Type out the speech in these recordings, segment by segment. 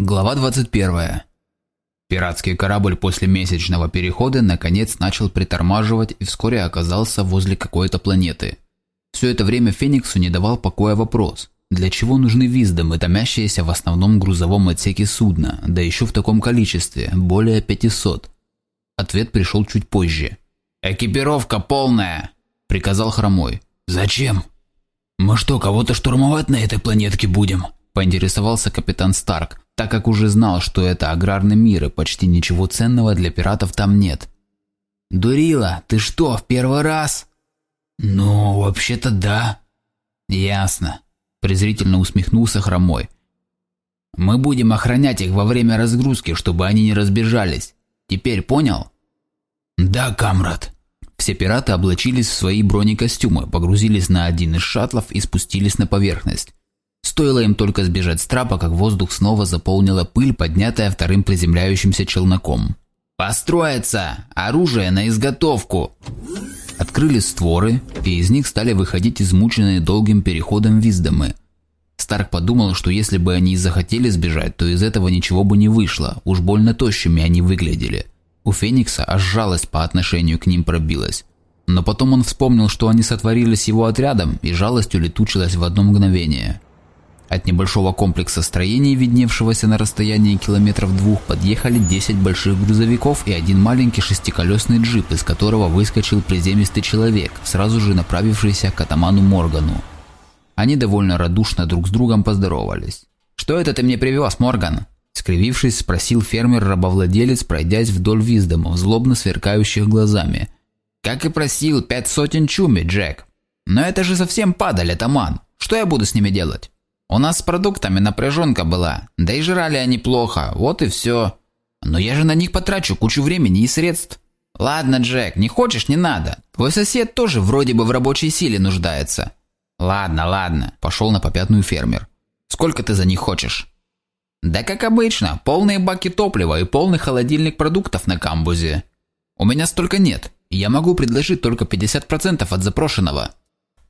Глава 21. Пиратский корабль после месячного перехода наконец начал притормаживать и вскоре оказался возле какой-то планеты. Все это время Фениксу не давал покоя вопрос, для чего нужны виздомы, томящиеся в основном грузовом отсеке судна, да еще в таком количестве, более 500? Ответ пришел чуть позже. «Экипировка полная!» – приказал Хромой. «Зачем? Мы что, кого-то штурмовать на этой планетке будем?» – поинтересовался капитан Старк, так как уже знал, что это аграрный мир и почти ничего ценного для пиратов там нет. «Дурила, ты что, в первый раз?» «Ну, вообще-то да». «Ясно», – презрительно усмехнулся Хромой. «Мы будем охранять их во время разгрузки, чтобы они не разбежались. Теперь понял?» «Да, камрад». Все пираты облачились в свои бронекостюмы, погрузились на один из шаттлов и спустились на поверхность. Стоило им только сбежать с трапа, как воздух снова заполнила пыль, поднятая вторым приземляющимся челноком. «Построиться! Оружие на изготовку!» Открыли створы, и из них стали выходить измученные долгим переходом виздомы. Старк подумал, что если бы они и захотели сбежать, то из этого ничего бы не вышло, уж больно тощими они выглядели. У Феникса аж жалость по отношению к ним пробилась. Но потом он вспомнил, что они сотворили с его отрядом, и жалость улетучилась в одно мгновение. От небольшого комплекса строений, видневшегося на расстоянии километров двух, подъехали 10 больших грузовиков и один маленький шестиколесный джип, из которого выскочил приземистый человек, сразу же направившийся к атаману Моргану. Они довольно радушно друг с другом поздоровались. «Что это ты мне привез, Морган?» Скривившись, спросил фермер-рабовладелец, пройдясь вдоль виздомов, злобно сверкающих глазами. «Как и просил, пять сотен чуми, Джек. Но это же совсем падаль, атаман. Что я буду с ними делать?» У нас с продуктами напряженка была, да и жрали они плохо, вот и все. Но я же на них потрачу кучу времени и средств. Ладно, Джек, не хочешь, не надо. Твой сосед тоже вроде бы в рабочей силе нуждается. Ладно, ладно, пошел на попятную фермер. Сколько ты за них хочешь? Да как обычно, полные баки топлива и полный холодильник продуктов на камбузе. У меня столько нет, я могу предложить только 50% от запрошенного.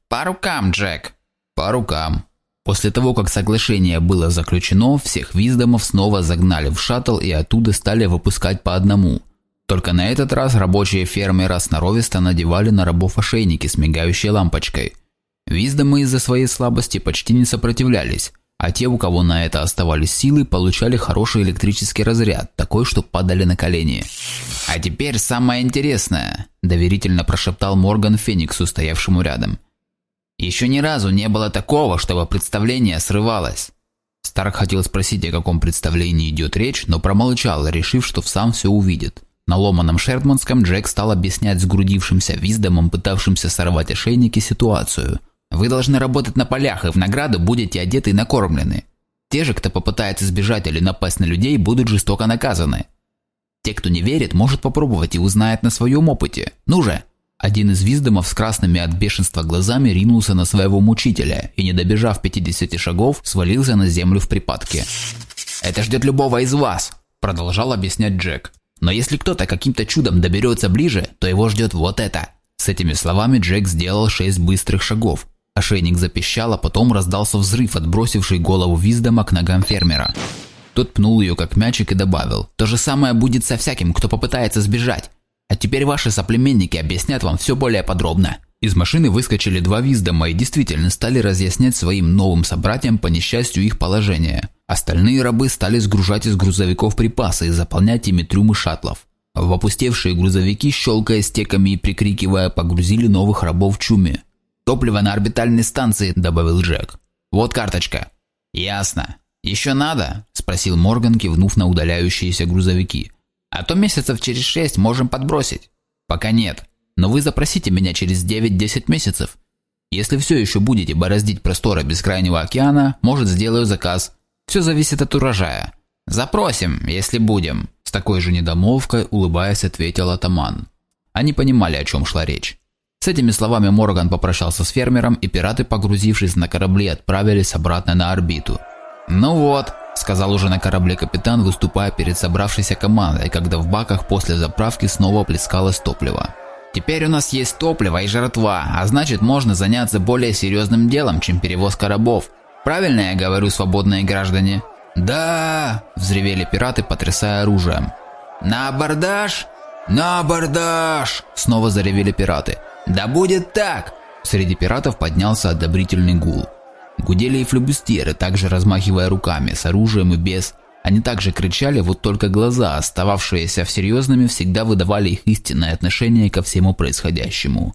По рукам, Джек. По рукам. После того, как соглашение было заключено, всех виздомов снова загнали в шаттл и оттуда стали выпускать по одному. Только на этот раз рабочие фермера сноровисто надевали на рабов ошейники с мигающей лампочкой. Виздомы из-за своей слабости почти не сопротивлялись, а те, у кого на это оставались силы, получали хороший электрический разряд, такой, что падали на колени. «А теперь самое интересное», – доверительно прошептал Морган Фениксу, стоявшему рядом – еще ни разу не было такого, чтобы представление срывалось. Старк хотел спросить, о каком представлении идет речь, но промолчал, решив, что сам все увидит. На ломаном шердманском Джек стал объяснять сгрудившимся виздомом, пытавшимся сорвать ошейники, ситуацию. «Вы должны работать на полях, и в награду будете одеты и накормлены. Те же, кто попытается сбежать или напасть на людей, будут жестоко наказаны. Те, кто не верит, может попробовать и узнает на своем опыте. Ну же!» Один из виздомов с красными от бешенства глазами ринулся на своего мучителя и, не добежав 50 шагов, свалился на землю в припадке. «Это ждет любого из вас», – продолжал объяснять Джек. «Но если кто-то каким-то чудом доберется ближе, то его ждет вот это». С этими словами Джек сделал шесть быстрых шагов. Ошейник запищал, а потом раздался взрыв, отбросивший голову Виздома к ногам фермера. Тот пнул ее как мячик и добавил. «То же самое будет со всяким, кто попытается сбежать. А теперь ваши соплеменники объяснят вам все более подробно». Из машины выскочили два виздома и действительно стали разъяснять своим новым собратьям по несчастью их положение. Остальные рабы стали сгружать из грузовиков припасы и заполнять ими трюмы шаттлов. В опустевшие грузовики, щелкая стеками и прикрикивая, погрузили новых рабов в чуме. «Топливо на орбитальной станции», – добавил Джек. «Вот карточка». «Ясно. Еще надо?» – спросил Морган, кивнув на удаляющиеся грузовики. А то месяцев через шесть можем подбросить. Пока нет. Но вы запросите меня через 9-10 месяцев. Если все еще будете бороздить просторы бескрайнего океана, может сделаю заказ. Все зависит от урожая. Запросим, если будем. С такой же недомолвкой, улыбаясь, ответил атаман. Они понимали, о чем шла речь. С этими словами Морган попрощался с фермером, и пираты, погрузившись на корабли, отправились обратно на орбиту. «Ну вот», сказал уже на корабле капитан, выступая перед собравшейся командой, когда в баках после заправки снова плескалось топливо. Теперь у нас есть топливо и жратва, а значит можно заняться более серьезным делом, чем перевозка рабов. Правильно я говорю, свободные граждане? «Да!» – взревели пираты, потрясая оружием. «На абордаж!» «На абордаж!» – снова заревели пираты. «Да будет так!» Среди пиратов поднялся одобрительный гул. Гудели и флюбустеры, также размахивая руками, с оружием и без. Они также кричали, вот только глаза, остававшиеся серьезными, всегда выдавали их истинное отношение ко всему происходящему.